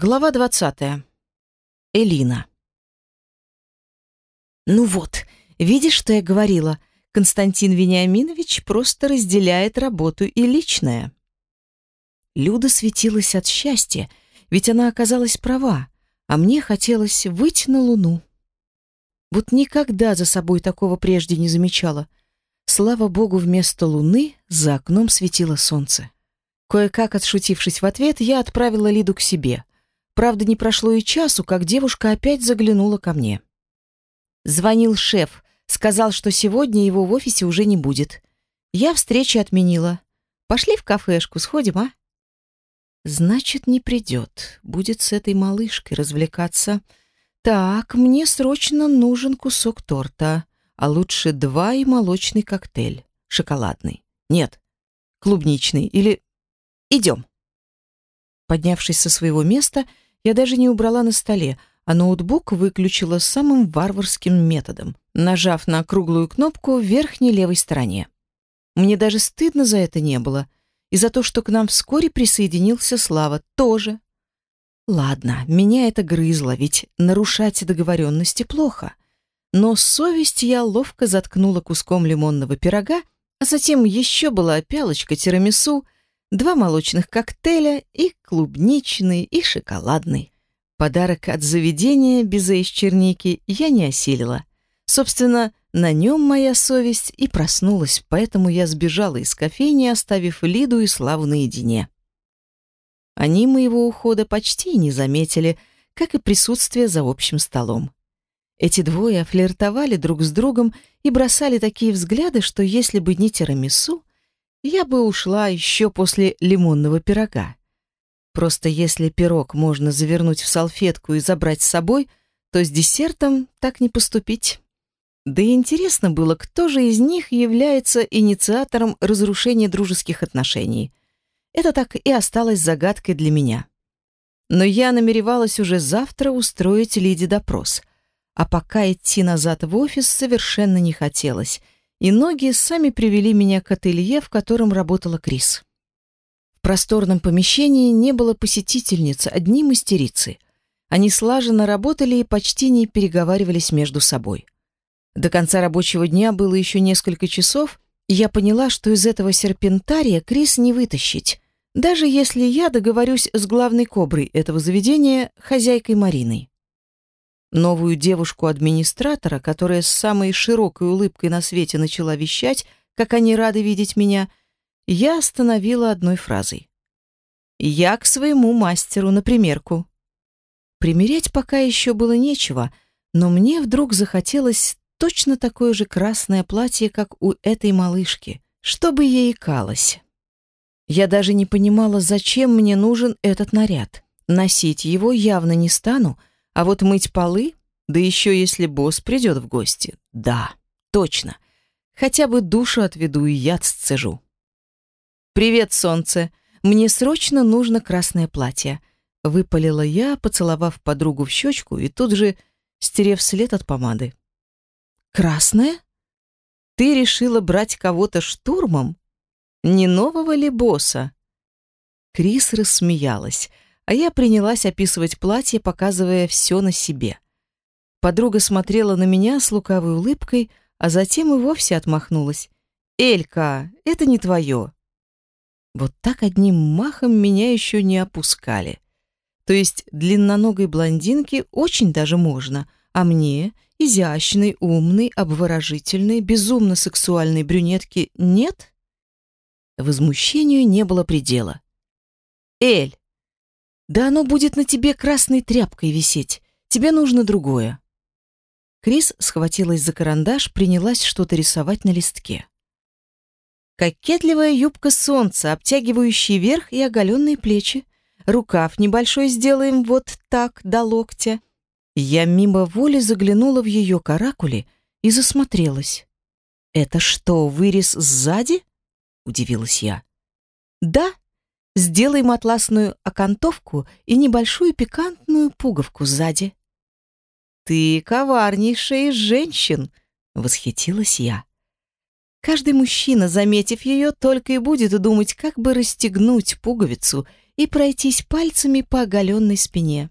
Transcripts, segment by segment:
Глава 20. Элина. Ну вот, видишь, что я говорила? Константин Вениаминович просто разделяет работу и личное. Люда светилась от счастья, ведь она оказалась права, а мне хотелось выйти на луну. Вот никогда за собой такого прежде не замечала. Слава богу, вместо луны за окном светило солнце. Кое-как отшутившись в ответ, я отправила Лиду к себе — Правда, не прошло и часу, как девушка опять заглянула ко мне. Звонил шеф, сказал, что сегодня его в офисе уже не будет. Я встречи отменила. Пошли в кафешку, сходим, а? Значит, не придет. Будет с этой малышкой развлекаться. Так, мне срочно нужен кусок торта, а лучше два и молочный коктейль. Шоколадный. Нет, клубничный. Или... Идем. Поднявшись со своего места, я даже не убрала на столе, а ноутбук выключила самым варварским методом, нажав на круглую кнопку в верхней левой стороне. Мне даже стыдно за это не было, и за то, что к нам вскоре присоединился Слава, тоже. Ладно, меня это грызло, ведь нарушать договоренности плохо. Но совесть я ловко заткнула куском лимонного пирога, а затем еще была пялочка тирамису — два молочных коктейля и клубничный, и шоколадный. Подарок от заведения безе из черники я не осилила. Собственно, на нем моя совесть и проснулась, поэтому я сбежала из кофейни, оставив Лиду и Славу наедине. Они моего ухода почти не заметили, как и присутствие за общим столом. Эти двое флиртовали друг с другом и бросали такие взгляды, что если бы не тирамису, я бы ушла еще после лимонного пирога. Просто если пирог можно завернуть в салфетку и забрать с собой, то с десертом так не поступить. Да и интересно было, кто же из них является инициатором разрушения дружеских отношений. Это так и осталось загадкой для меня. Но я намеревалась уже завтра устроить Лиде допрос. А пока идти назад в офис совершенно не хотелось — и ноги сами привели меня к ателье, в котором работала Крис. В просторном помещении не было посетительниц, одни мастерицы. Они слаженно работали и почти не переговаривались между собой. До конца рабочего дня было еще несколько часов, и я поняла, что из этого серпентария Крис не вытащить, даже если я договорюсь с главной коброй этого заведения, хозяйкой Мариной. Новую девушку-администратора, которая с самой широкой улыбкой на свете начала вещать, как они рады видеть меня, я остановила одной фразой. «Я к своему мастеру на примерку». Примерять пока еще было нечего, но мне вдруг захотелось точно такое же красное платье, как у этой малышки, чтобы ей калось. Я даже не понимала, зачем мне нужен этот наряд. Носить его явно не стану, а вот мыть полы, да еще если босс придет в гости, да, точно. Хотя бы душу отведу и яд сцежу. «Привет, солнце! Мне срочно нужно красное платье», — выпалила я, поцеловав подругу в щечку и тут же стерев след от помады. «Красное? Ты решила брать кого-то штурмом? Не нового ли босса?» Крис рассмеялась — а я принялась описывать платье, показывая все на себе. Подруга смотрела на меня с лукавой улыбкой, а затем и вовсе отмахнулась. «Элька, это не твое». Вот так одним махом меня еще не опускали. То есть длинноногой блондинке очень даже можно, а мне, изящной, умной, обворожительной, безумно сексуальной брюнетке, нет? Возмущению не было предела. «Эль, да оно будет на тебе красной тряпкой висеть. Тебе нужно другое. Крис схватилась за карандаш, принялась что-то рисовать на листке. Кокетливая юбка солнца, обтягивающий верх и оголенные плечи. Рукав небольшой сделаем вот так, до локтя. Я мимо воли заглянула в ее каракули и засмотрелась. «Это что, вырез сзади?» — удивилась я. «Да», Сделаем атласную окантовку и небольшую пикантную пуговку сзади. Ты коварнейшая из женщин, восхитилась я. Каждый мужчина, заметив ее, только и будет думать, как бы расстегнуть пуговицу и пройтись пальцами по оголенной спине.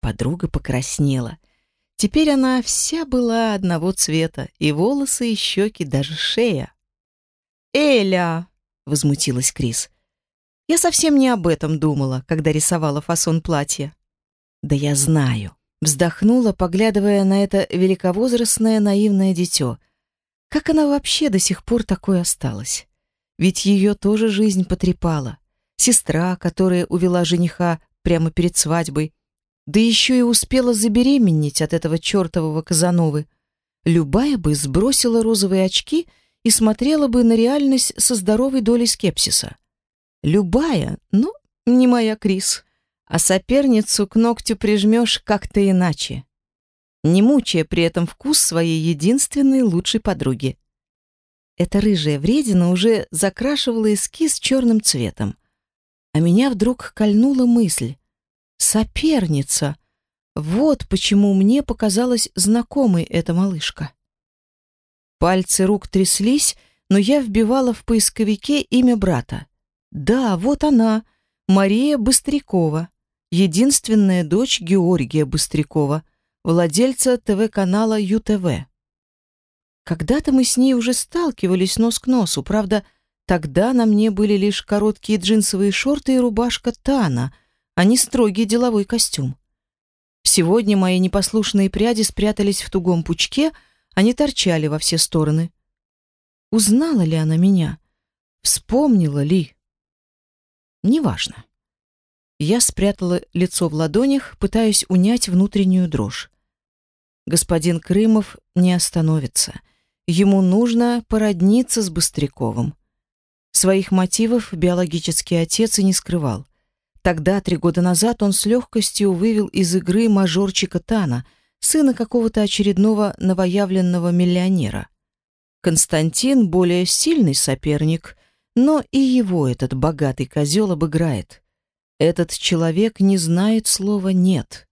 Подруга покраснела. Теперь она вся была одного цвета, и волосы, и щеки, даже шея. «Эля!» — возмутилась Крис. «Я совсем не об этом думала, когда рисовала фасон платья». «Да я знаю», — вздохнула, поглядывая на это великовозрастное наивное дитё. «Как она вообще до сих пор такой осталась? Ведь ее тоже жизнь потрепала. Сестра, которая увела жениха прямо перед свадьбой, да еще и успела забеременеть от этого чертового Казановы. Любая бы сбросила розовые очки и смотрела бы на реальность со здоровой долей скепсиса. Любая, но не моя Крис. А соперницу к ногтю прижмешь как-то иначе, не мучая при этом вкус своей единственной лучшей подруги. Эта рыжая вредина уже закрашивала эскиз черным цветом. А меня вдруг кольнула мысль. Соперница. Вот почему мне показалась знакомой эта малышка. Пальцы рук тряслись, но я вбивала в поисковике имя брата. Да, вот она, Мария Быстрякова, единственная дочь Георгия Быстрякова, владельца ТВ-канала ЮТВ. Когда-то мы с ней уже сталкивались нос к носу, правда, тогда на мне были лишь короткие джинсовые шорты и рубашка Тана — а не строгий деловой костюм. Сегодня мои непослушные пряди спрятались в тугом пучке, они торчали во все стороны. Узнала ли она меня? Вспомнила ли? Неважно. Я спрятала лицо в ладонях, пытаясь унять внутреннюю дрожь. Господин Крымов не остановится. Ему нужно породниться с Быстряковым. Своих мотивов биологический отец и не скрывал. Тогда, три года назад, он с легкостью вывел из игры мажорчика Тана, сына какого-то очередного новоявленного миллионера. Константин более сильный соперник, но и его этот богатый козел обыграет. Этот человек не знает слова «нет».